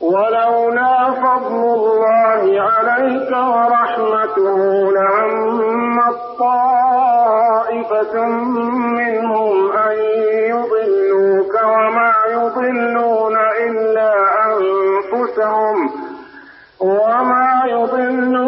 ولولا فضل الله عليك ورحمته لهم طائفة منهم أن يضلوك وما يضلون إلا أنفسهم وما يضلون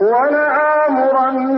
ولآمرن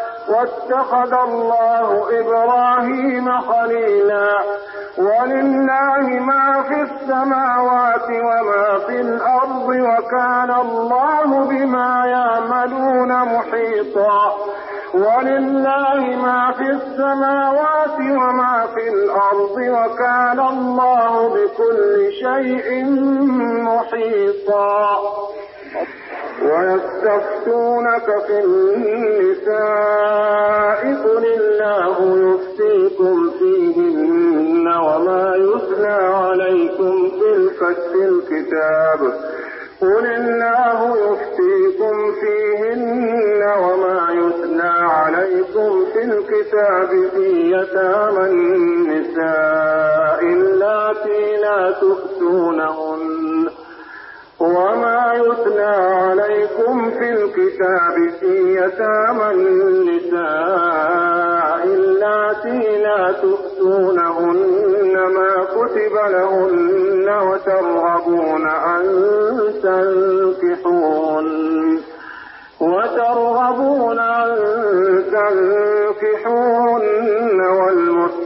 واتخذ الله إبراهيم خليلا. ولله ما في السماوات وما في الأرض وكان الله بما يعملون محيطا. ولله ما في السماوات وما في الأرض وكان الله بكل شيء محيطا. ويستفتونك في النساء قل الله يفتيكم فيهن وما يتلى عليكم في الكتاب. قل الله يفتيكم فيهن وما يتلى عليكم في الكتاب في يتامى النساء اللاتي لا تؤتونهن وما يتلى عليكم في الكتاب في يتامى النساء اللاتي لا تؤتونهن ما كتب لهن وترغبون أن تنكحون وترغبون أن تنكحون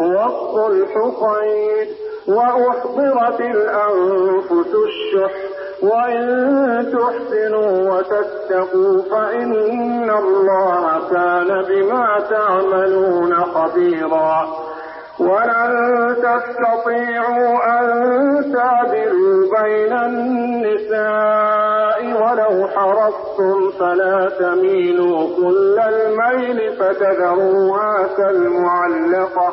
والصلح خير وأحضرت الأنفس الشح وإن تحسنوا وتتقوا فإن الله كان بما تعملون خبيرا ولن تستطيعوا أن تعدلوا بين النساء ولو حرصتم فلا تميلوا كل الميل فتذروها كالمعلقة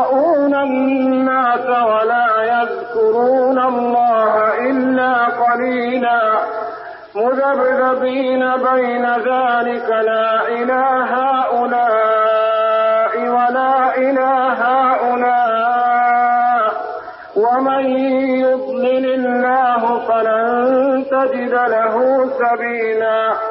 الناس ولا يذكرون الله إلا قليلا. مذبذبين بين ذلك لا إله هؤلاء ولا إله هؤلاء. ومن يضلل الله فلن تجد له سبيلا.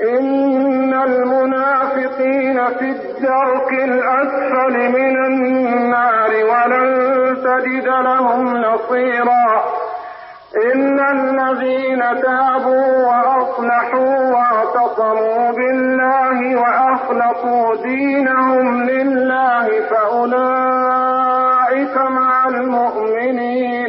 إن المنافقين في الدرك الأسفل من النار ولن تجد لهم نصيرا. إن الذين تابوا وأصلحوا واعتصموا بالله وأخلصوا دينهم لله فأولئك مع المؤمنين.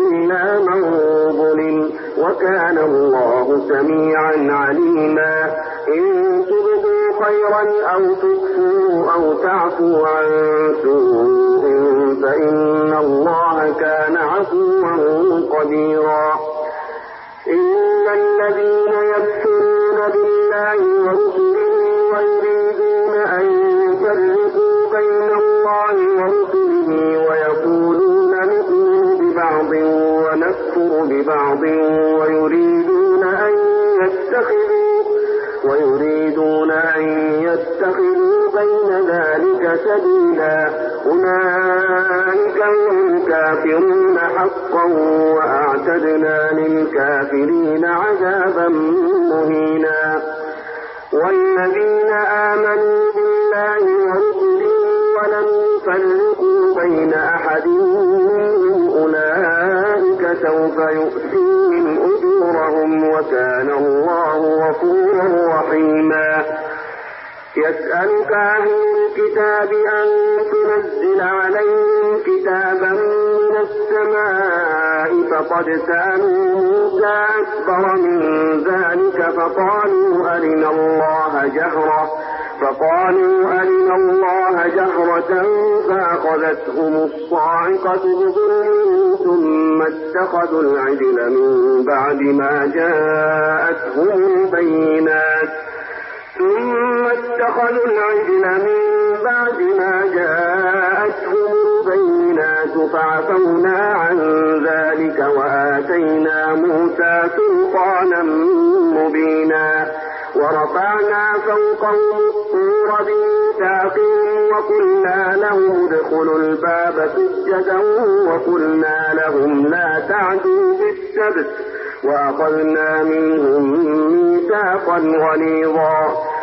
الله سميعا عليما. إن تبدوا خيرا أو تخفوا أو تعفوا عن سوء فإن الله كان عفوا قديرا. إن الذين يكفرون بالله ورسله ويريدون أن يفرقوا بين الله ورسله ويقولون نؤمن ببعض ونكفر ببعض. أن يتخذوا بين ذلك سبيلا. أولئك هم الكافرون حقا وأعتدنا للكافرين عذابا مهينا. والذين آمنوا بالله ورسله ولم يفرقوا بين أحد منهم أولئك سوف يؤتيهم أجورهم وكان الله غفورا رحيما. يسألك أهل الكتاب أن تنزل عليهم كتابا من السماء فقد سألوا موسى أكبر من ذلك فقالوا أرنا الله جهرة فقالوا أرنا الله جهرة فأخذتهم الصاعقة بظلم ثم اتخذوا العجل من بعد ما جاءتهم البينات. ثم اتخذوا العجل من بعد ما جاءتهم البينات فعفونا عن ذلك وآتينا موسى سلطانا مبينا ورفعنا فوقهم الطور بميثاقهم وقلنا لهم ادخلوا الباب سجدا وقلنا لهم لا تعدوا في السبت وأخذنا منهم ميثاقا غليظا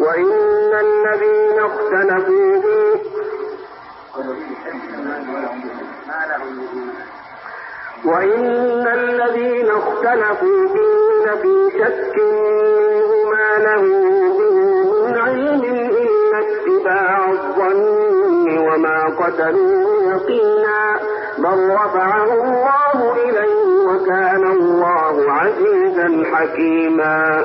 وإن الذين اختلفوا فيه وإن الذين اختلفوا فيه لفي شك ما له من علم إلا اتباع الظن وما قتلوه يقينا بل رفعه الله إليه وكان الله عزيزا حكيما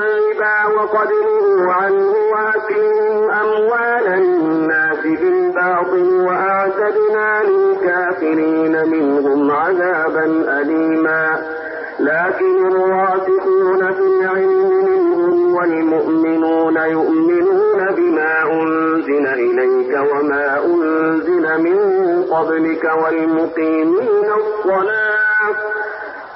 الربا نهوا عنه وأكلهم أموال الناس بالباطل وأعتدنا للكافرين منهم عذابا أليما. لكن الراسخون في العلم منهم والمؤمنون يؤمنون بما أنزل إليك وما أنزل من قبلك والمقيمين الصلاة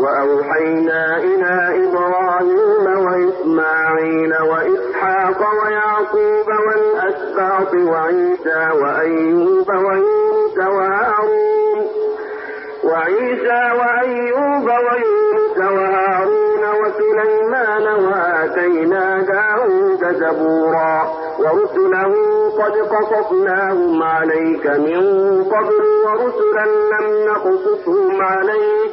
وأوحينا إلى إبراهيم وإسماعيل وإسحاق ويعقوب والأسباط وعيسى وأيوب ويونس وهارون وعيسى وأيوب ويونس وهارون وسليمان وآتينا داود زبورا ورسله قد قصصناهم عليك من قبل ورسلا لم نقصصهم عليك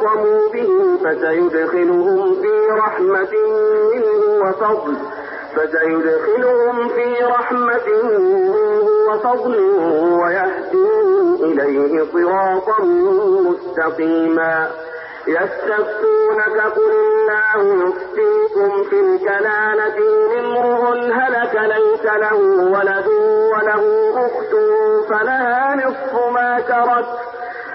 بالله واعتصموا به فسيدخلهم في رحمة منه وفضل فسيدخلهم في رحمة منه وفضل ويهديهم إليه صراطا مستقيما. يستفتونك قل الله يفتيكم في الكلالة إن امرؤ هلك ليس له ولد وله أخت فلها نصف ما ترك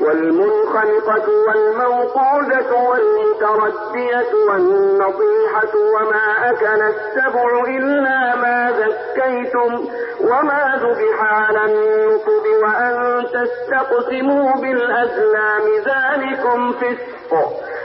والمنخنقة والموقوذة والمتردية والنطيحة وما أكل السبع إلا ما ذكيتم وما ذبح على النصب وأن تستقسموا بالأزلام ذلكم فسق.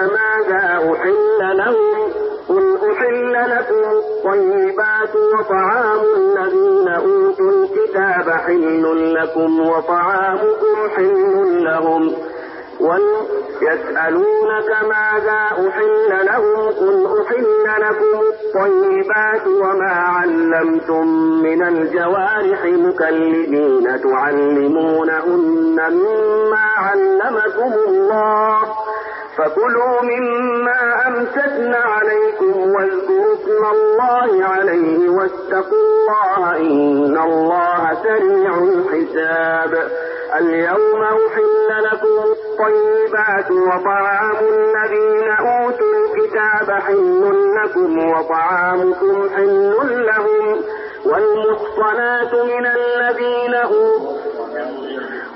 ماذا أحل لهم؟ قل أحل لكم الطيبات وطعام الذين أوتوا الكتاب حل لكم وطعامكم حل لهم. يسألونك ماذا أحل لهم؟ قل أحل لكم الطيبات وما علمتم من الجوارح مكلمين تعلمونهن مما علمكم الله. فكلوا مما أمسكن عليكم واذكروا اسم الله عليه واتقوا الله إن الله سريع الحساب. اليوم أحل لكم الطيبات وطعام الذين أوتوا الكتاب حل لكم وطعامكم حل لهم والمحصنات من الذين أوتوا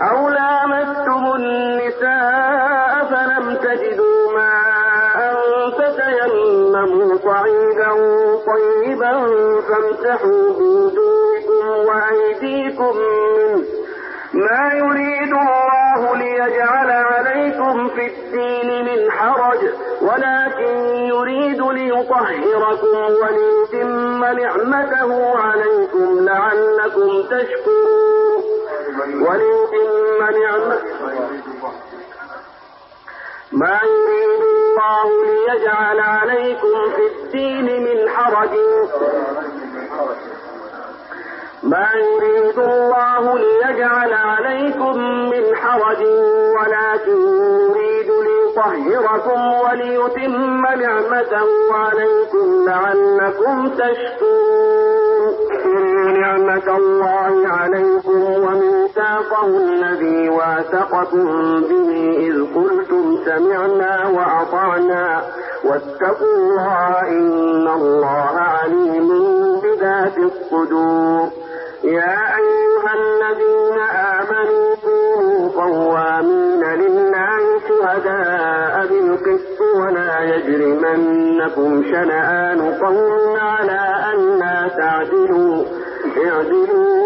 أو لامستم النساء فلم تجدوا ماء فتيمموا صعيدا طيبا فامسحوا بوجوهكم وأيديكم منه ما يريد الله ليجعل عليكم في الدين من حرج ولكن يريد ليطهركم وليتم نعمته عليكم لعلكم تشكرون. وليتم نعمته. ما يريد الله ليجعل عليكم في الدين من حرج. ما يريد الله ليجعل عليكم من حرج ولكن يريد ليطهركم وليتم نعمته عليكم لعلكم تشكرون. نعمة الله عليكم وميثاقه الذي واثقكم به إذ قلتم سمعنا وأطعنا واتقوا الله إن الله عليم بذات الصدور. يا أيها الذين آمنوا كونوا قوامين لله شهداء بالقسط ولا يجرمنكم شنآن قوم على أن لا تعدلوا. اعدلوا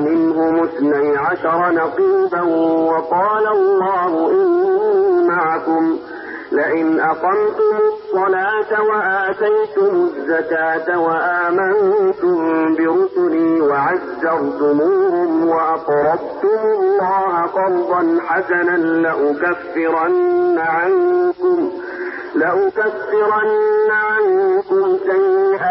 منهم اثني عشر نقيبا وقال الله إني معكم. لئن أقمتم الصلاة وآتيتم الزكاة وآمنتم برسلي وعزرتموهم وأقرضتم الله قرضا حسنا لأكفرن عنكم لأكفرن عنكم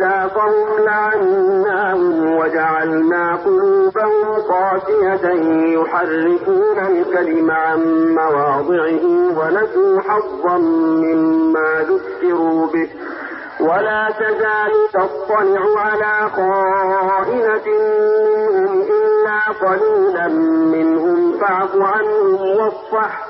ميثاقهم لعناهم وجعلنا قلوبهم قاسية يحرفون الكلم عن مواضعه ونسوا حظا مما ذكروا به. ولا تزال تطلع على خائنة منهم إلا قليلا منهم فاعف عنهم واصفح.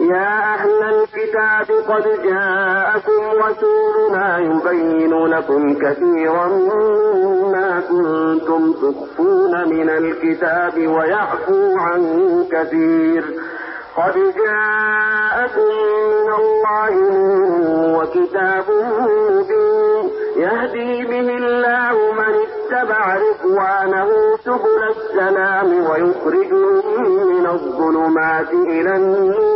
يا أهل الكتاب قد جاءكم رسولنا يبين لكم كثيرا مما كنتم تخفون من الكتاب ويعفو عن كثير. قد جاءكم من الله وكتاب مبين. يهدي به الله من اتبع رضوانه سبل السلام ويخرجهم من الظلمات إلى النور.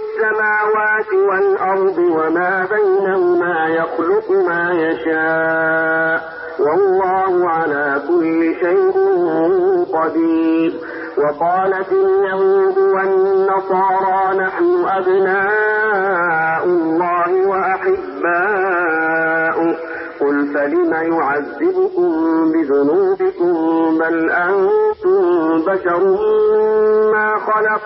السماوات والأرض وما بينهما يخلق ما يشاء. والله على كل شيء قدير. وقالت اليهود والنصارى نحن أبناء الله وأحباؤه. قل فلم يعذبكم بذنوبكم؟ بل أنتم بشر مما خلق.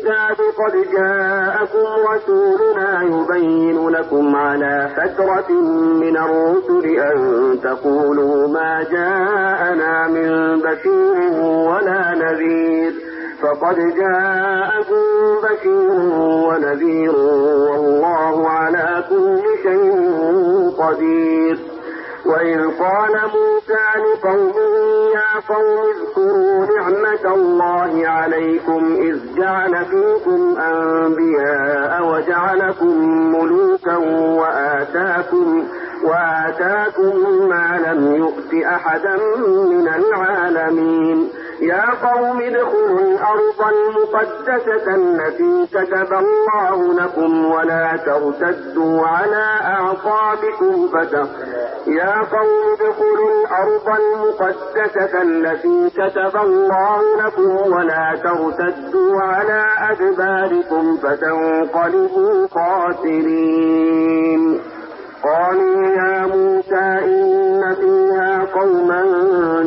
الكتاب قد جاءكم رسولنا يبين لكم على فترة من الرسل أن تقولوا ما جاءنا من بشير ولا نذير. فقد جاءكم بشير ونذير والله على كل شيء قدير. وإذ قال موسى لقومه قوم اذكروا نعمة الله عليكم إذ جعل فيكم أنبياء وجعلكم ملوكا وآتاكم وآتاكم ما لم يؤت أحدا من العالمين يا قوم ادخلوا الأرض المقدسة التي كتب الله لكم ولا ترتدوا على أعقابكم يا قوم ادخلوا الأرض المقدسة التي كتب الله لكم ولا ترتدوا على أدباركم فتنقلبوا خاسرين. قالوا يا موسى إن فيها قوما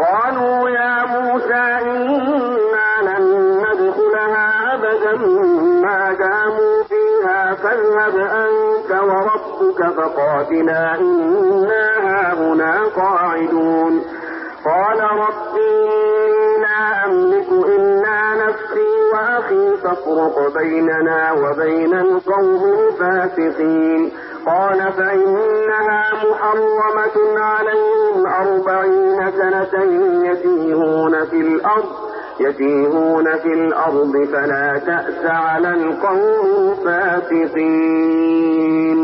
قالوا يا موسى إنا لن ندخلها أبدا. ما داموا فيها فاذهب وربك فقاتلا. إنا هاهنا قاعدون. قال ربي لا أملك إلا نفسي وأخي فافرق بيننا وبين القوم الفاسقين. قال فإنها محرمة عليهم أربعين سنة يتيهون في الأرض يتيهون في الأرض فلا تأس على القوم الفاسقين.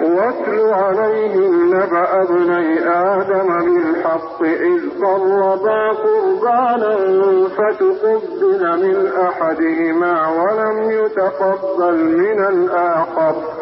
واتل عليهم نبأ ابني آدم بالحق إذ قربا قربانا فتقبل من أحدهما ولم يتقبل من الآخر.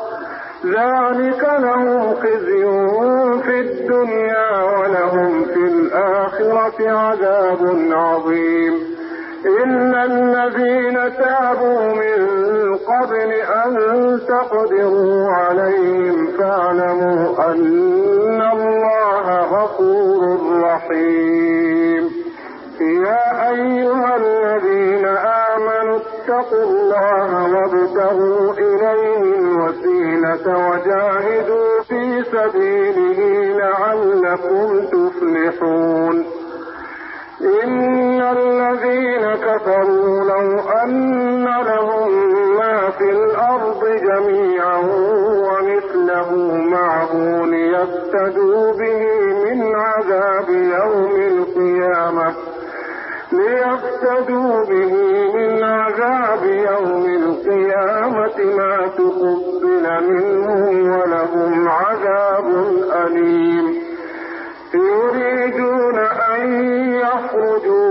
ذلك لهم خزي في الدنيا ولهم في الآخرة عذاب عظيم. إلا الذين تابوا من قبل أن تقدروا عليهم فاعلموا أن الله غفور رحيم. يا أيها الذين آمنوا اتقوا الله وابتغوا إليه الوسيلة وجاهدوا في سبيله لعلكم تفلحون. إن الذين كفروا لو أن لهم ما في الأرض جميعا ومثله معه ليفتدوا به من عذاب يوم القيامة. ليفتدوا به من عذاب يوم القيامة ما تقبل منهم ولهم عذاب أليم. يريدون أن يخرجوا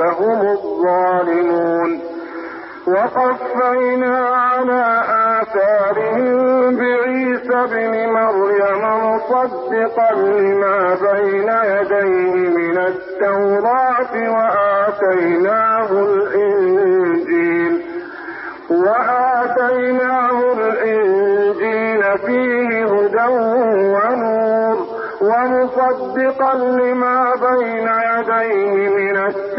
هم الظالمون. وقفينا على آثارهم بعيسى بن مريم مصدقا لما بين يديه من التوراة وآتيناه الإنجيل. وآتيناه الإنجيل فيه هدى ونور. ومصدقا لما بين يديه من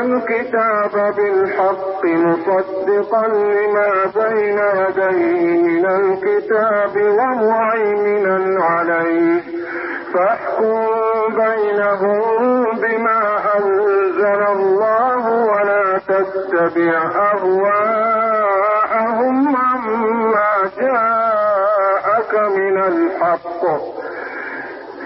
الكتاب بالحق مصدقا لما بين يديه من الكتاب ومعينا عليه. فاحكم بينهم بما أنزل الله ولا تتبع أهواءهم عما جاءك من الحق.